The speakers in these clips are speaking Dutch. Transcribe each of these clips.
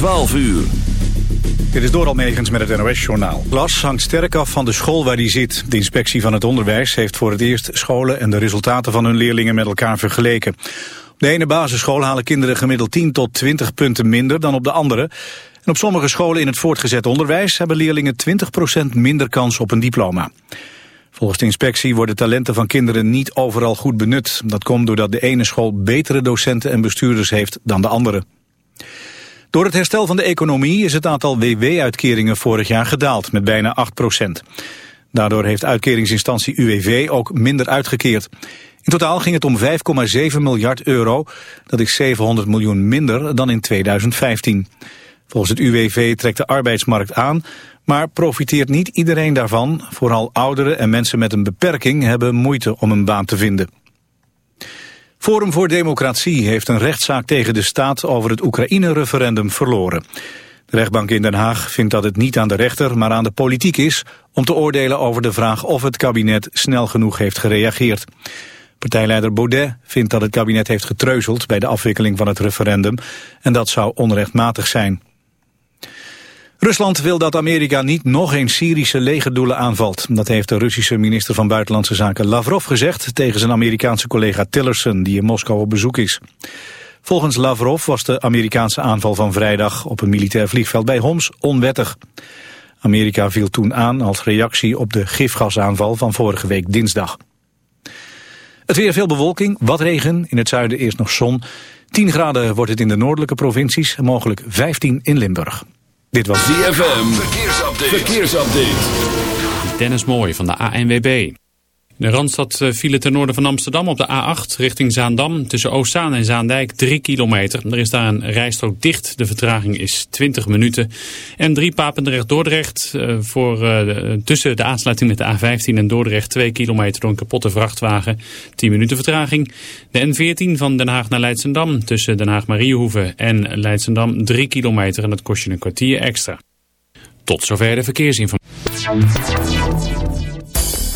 12 uur. Dit is Doral Megens met het NOS-journaal. Glas hangt sterk af van de school waar hij zit. De inspectie van het onderwijs heeft voor het eerst scholen... en de resultaten van hun leerlingen met elkaar vergeleken. Op de ene basisschool halen kinderen gemiddeld 10 tot 20 punten minder dan op de andere. En op sommige scholen in het voortgezet onderwijs... hebben leerlingen 20% minder kans op een diploma. Volgens de inspectie worden talenten van kinderen niet overal goed benut. Dat komt doordat de ene school betere docenten en bestuurders heeft dan de andere. Door het herstel van de economie is het aantal WW-uitkeringen vorig jaar gedaald met bijna 8% Daardoor heeft uitkeringsinstantie UWV ook minder uitgekeerd. In totaal ging het om 5,7 miljard euro. Dat is 700 miljoen minder dan in 2015. Volgens het UWV trekt de arbeidsmarkt aan, maar profiteert niet iedereen daarvan. Vooral ouderen en mensen met een beperking hebben moeite om een baan te vinden. Forum voor Democratie heeft een rechtszaak tegen de staat over het Oekraïne-referendum verloren. De rechtbank in Den Haag vindt dat het niet aan de rechter, maar aan de politiek is... om te oordelen over de vraag of het kabinet snel genoeg heeft gereageerd. Partijleider Baudet vindt dat het kabinet heeft getreuzeld bij de afwikkeling van het referendum... en dat zou onrechtmatig zijn. Rusland wil dat Amerika niet nog eens Syrische legerdoelen aanvalt. Dat heeft de Russische minister van Buitenlandse Zaken Lavrov gezegd... tegen zijn Amerikaanse collega Tillerson, die in Moskou op bezoek is. Volgens Lavrov was de Amerikaanse aanval van vrijdag... op een militair vliegveld bij Homs onwettig. Amerika viel toen aan als reactie op de gifgasaanval van vorige week dinsdag. Het weer veel bewolking, wat regen, in het zuiden eerst nog zon. 10 graden wordt het in de noordelijke provincies mogelijk 15 in Limburg. Dit was ZFM. Verkeersupdate. Verkeersupdate. Dennis Mooij van de ANWB. De Randstad eh, file ten noorden van Amsterdam op de A8 richting Zaandam. Tussen Oostzaan en Zaandijk 3 kilometer. Er is daar een rijstrook dicht. De vertraging is 20 minuten. En 3 Papendrecht-Dordrecht uh, voor, uh, tussen de aansluiting met de A15 en Dordrecht 2 kilometer door een kapotte vrachtwagen. 10 minuten vertraging. De N14 van Den Haag naar Leidsendam tussen Den Haag-Mariehoeven en Leidsendam 3 kilometer. En dat kost je een kwartier extra. Tot zover de verkeersinformatie.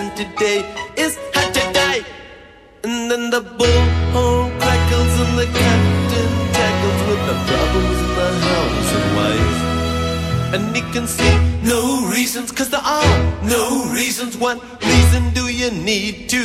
and today is hot today. And then the bullhorn crackles and the captain tackles with the problems in the house and wife. And he can see no reasons, cause there are no reasons. What reason do you need to?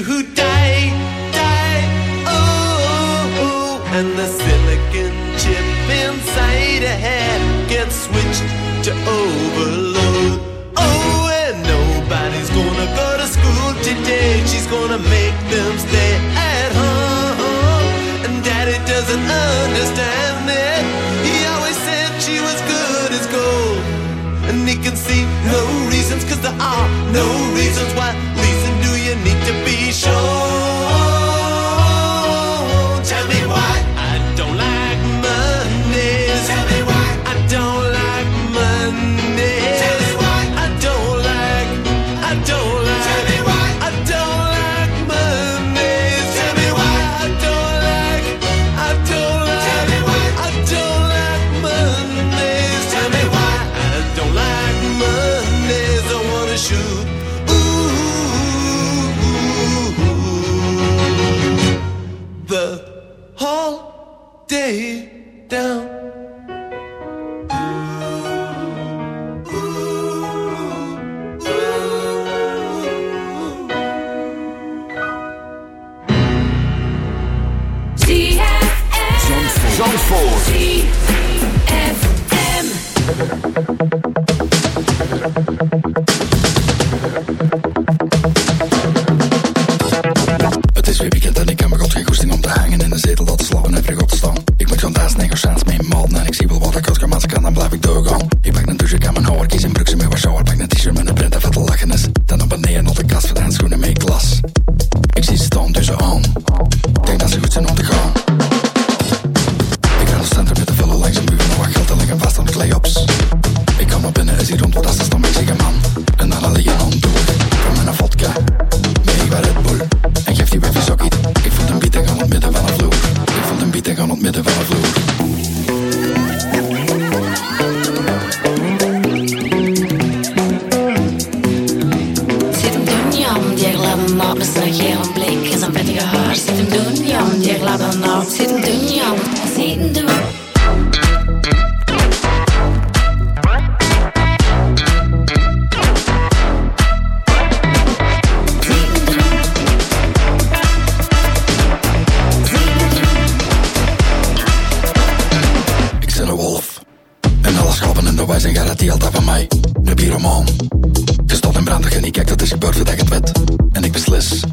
veranderen ik, Kijk, dat is gebeurd vandaag het wet. En ik beslis.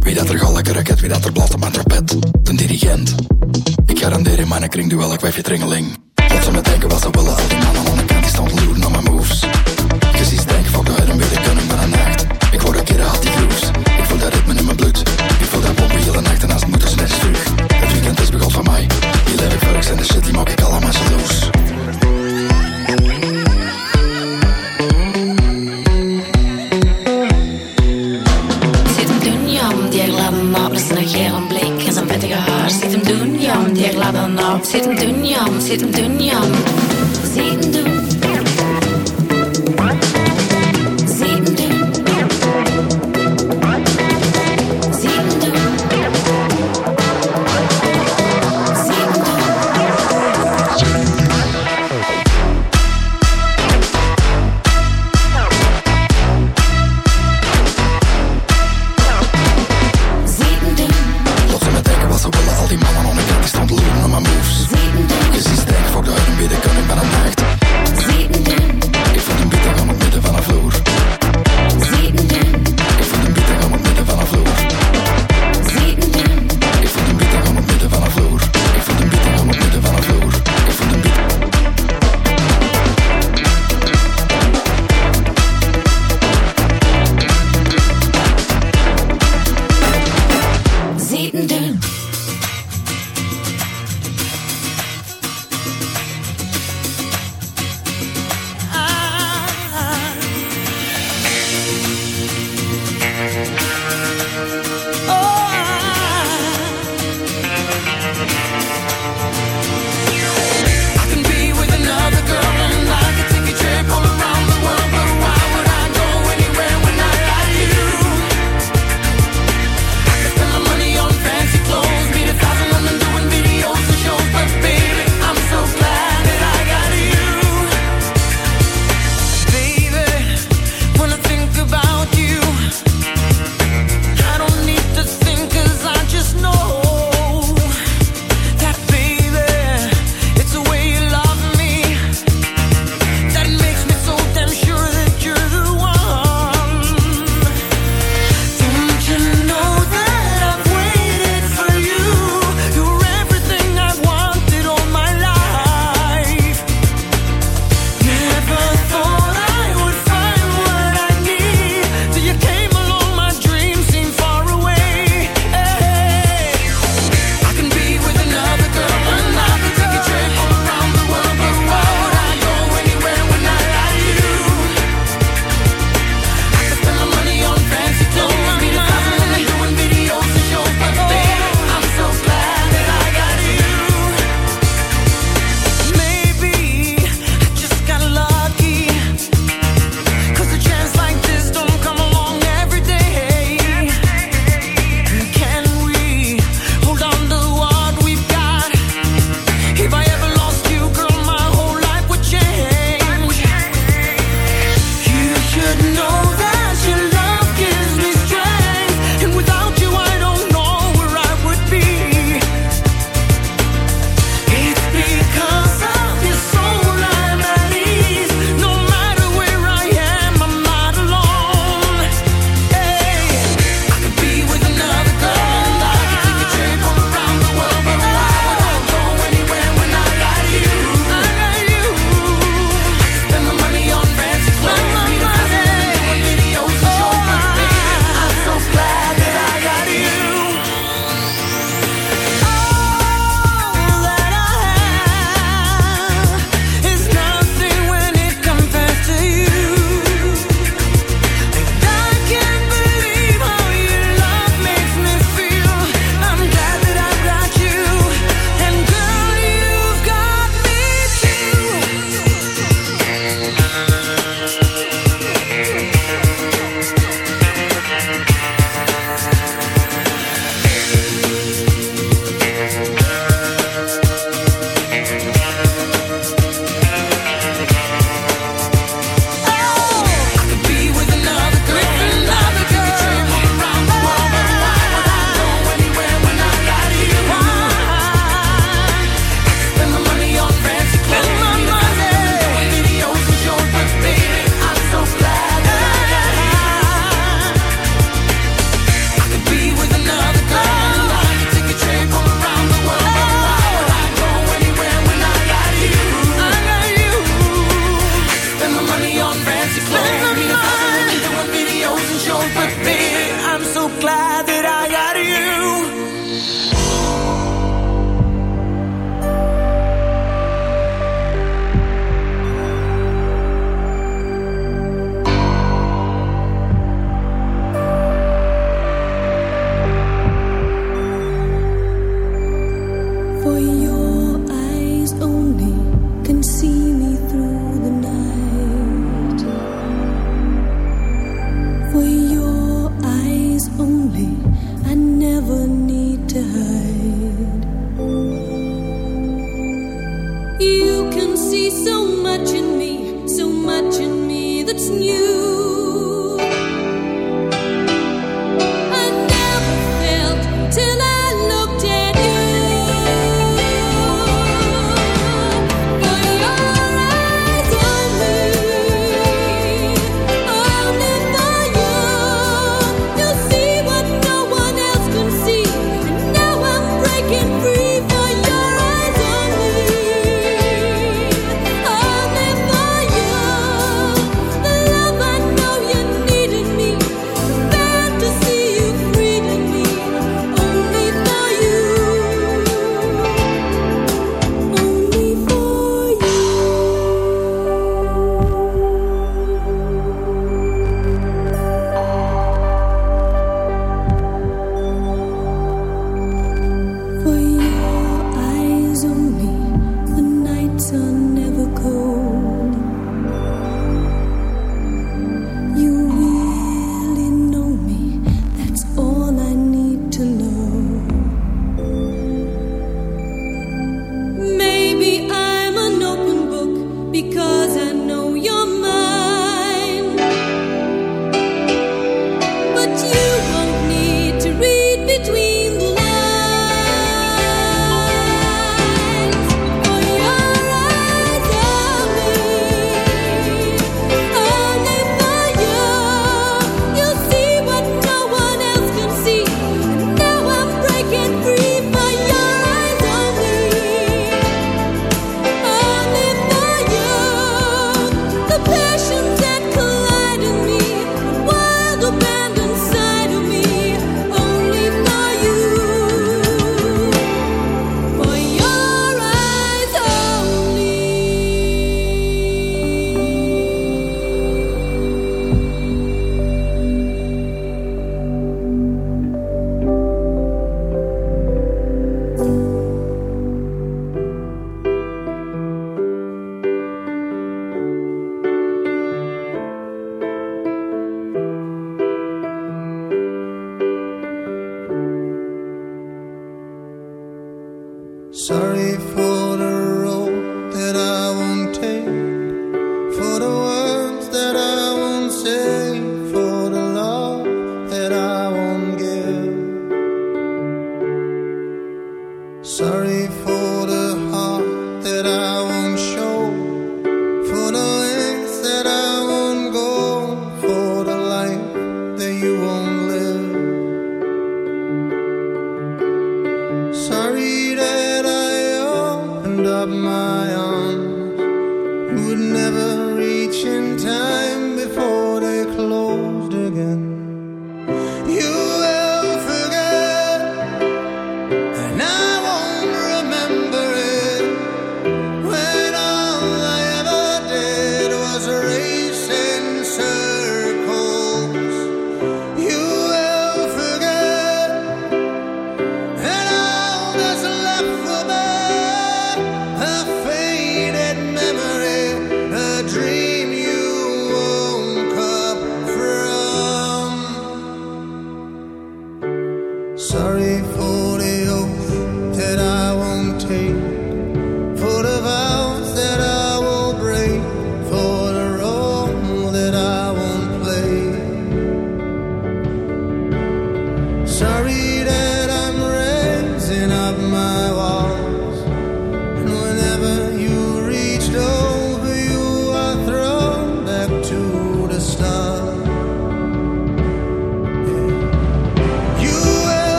Wie dat er gal lekker raket, wie dat er blast op mijn trapet. De dirigent. Ik garandeer in mijn kring duel, ik wijf je tringeling. Wat ze me denken, was ze willen,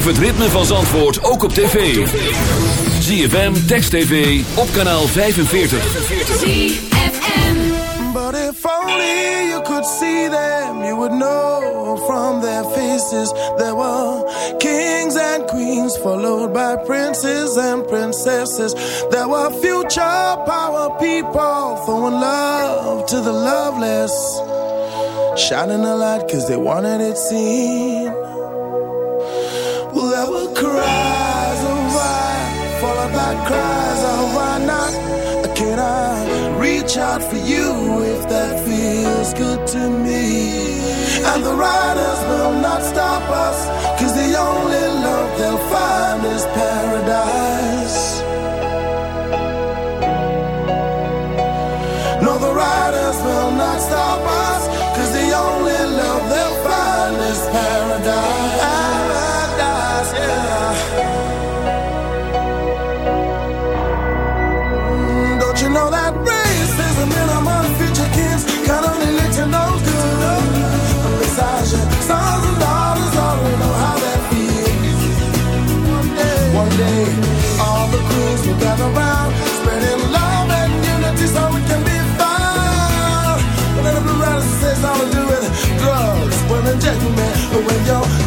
Beleef het ritme van Zandvoort ook op tv. ZFM, Text TV, op kanaal 45. ZFM But if only you could see them, you would know from their faces. There were kings and queens, followed by princes and princesses. There were future power people, throwing love to the loveless. Shining a light cause they wanted it seen. reach out for you if that feels good to me. And the riders will not stop us, cause the only love they'll find is paradise. 温柔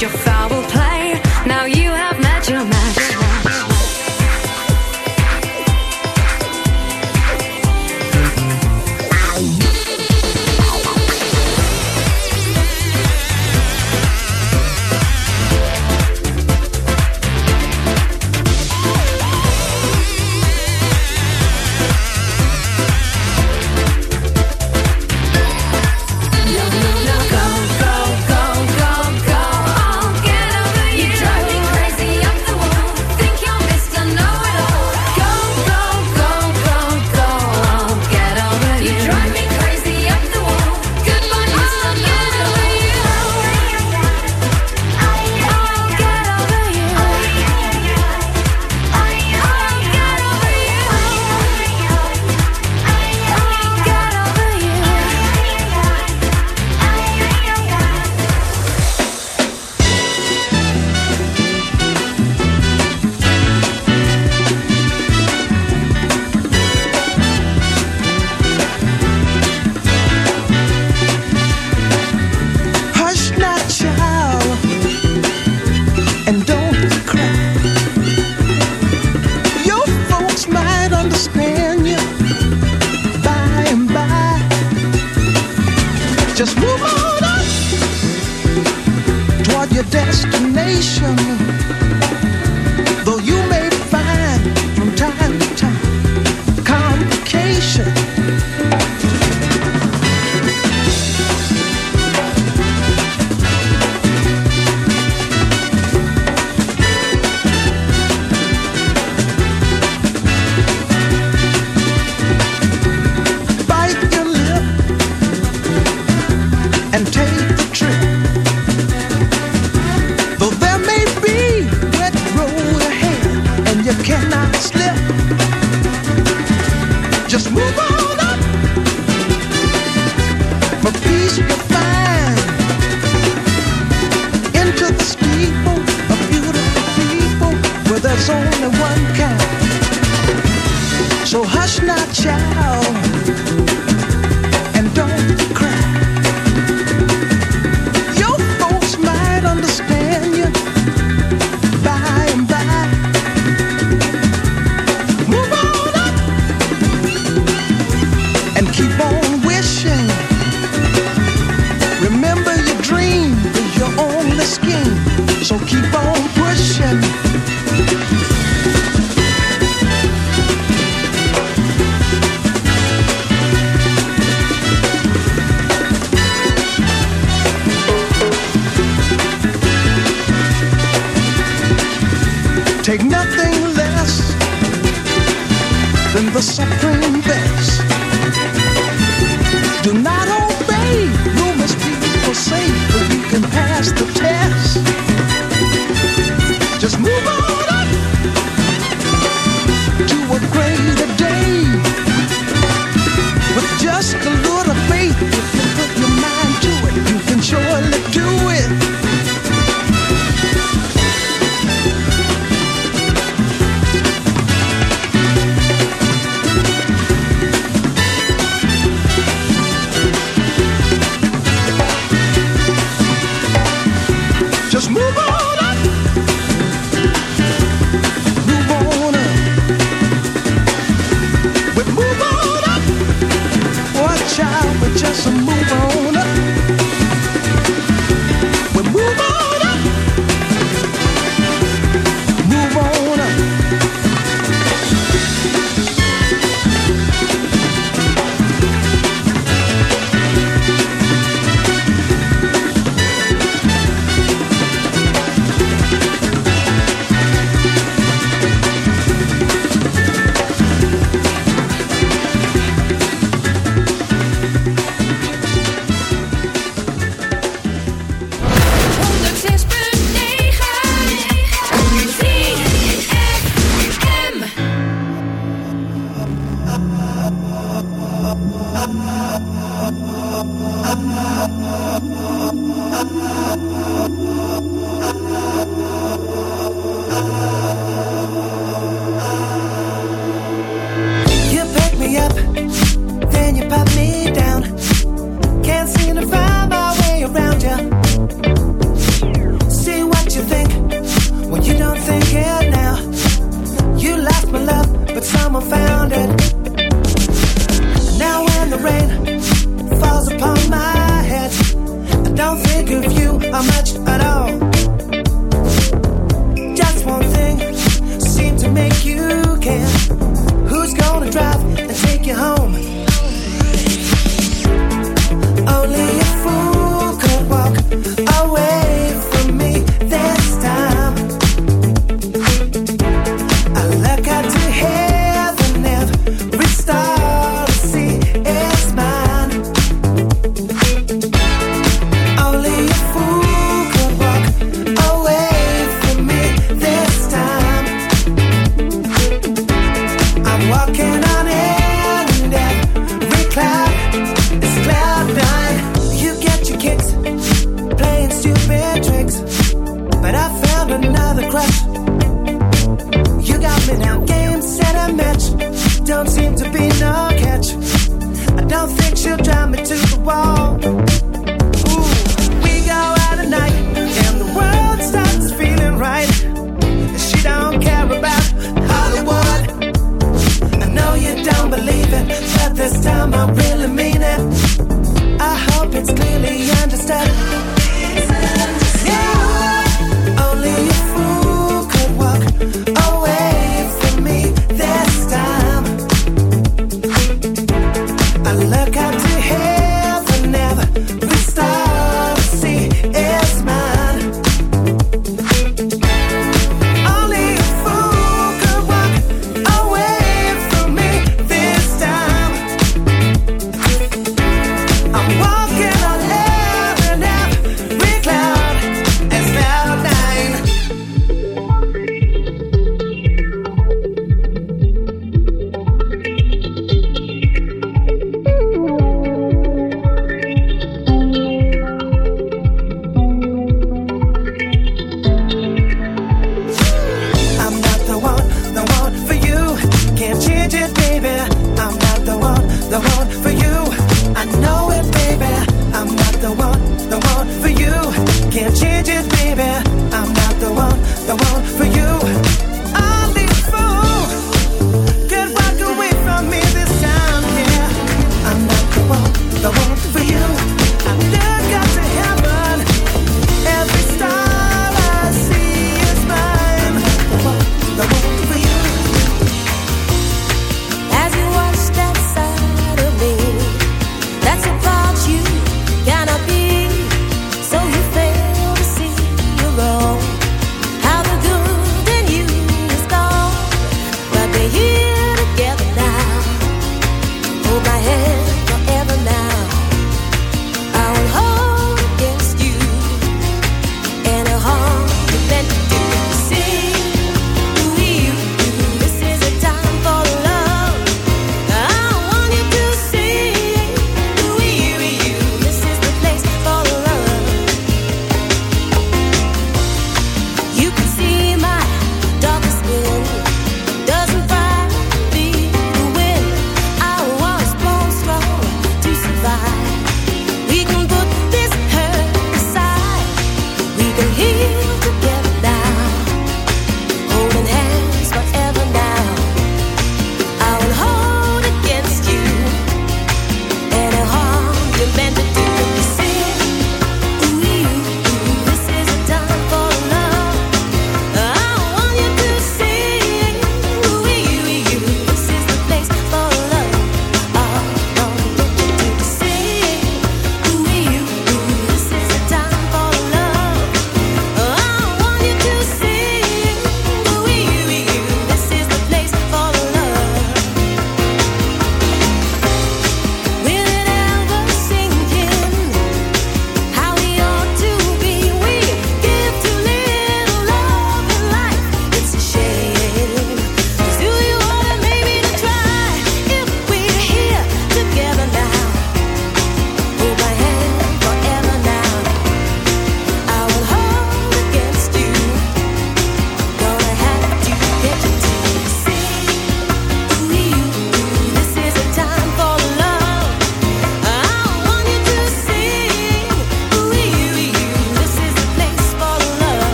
your foul play. Woo-hoo!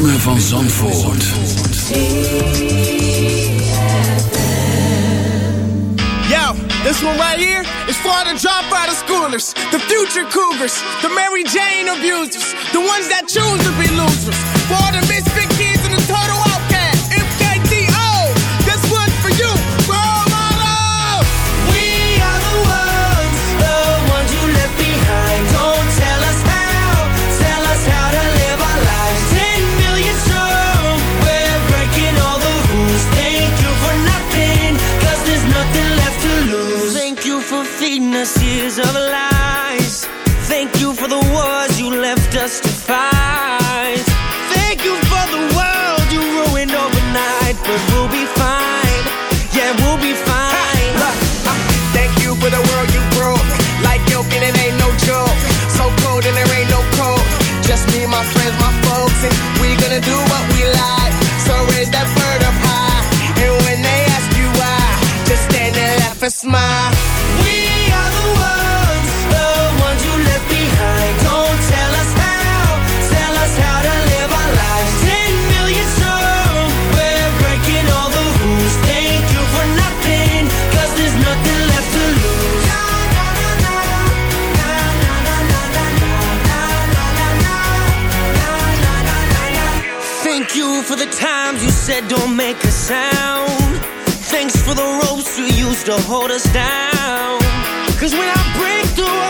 ritme van Zandvoort. Yo, this one right here is for the dropout of schoolers, the future cougars, the Mary Jane abusers, the ones that choose to be losers, for the misfit kids. millions of lies. Thank you for the wars you left us to fight. Thank you for the world you ruined overnight, but we'll be fine. Yeah, we'll be fine. Ha, ha, thank you for the world you broke. Like milk and it ain't no joke. So cold and there ain't no cold. Just me, my friends, my folks, and we gonna do what we like. So raise that bird up high, and when they ask you why, just stand and laugh and smile. for the times you said don't make a sound. Thanks for the ropes you used to hold us down. Cause when I break through,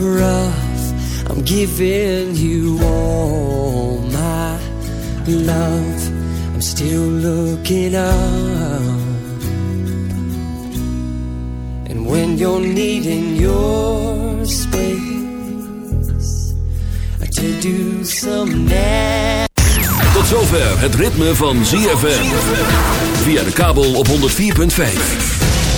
rough. I'm giving you all my love. I'm still looking up. And when you're needing your space to do some. Tot zover het ritme van ZFM. Via de kabel op 104.5.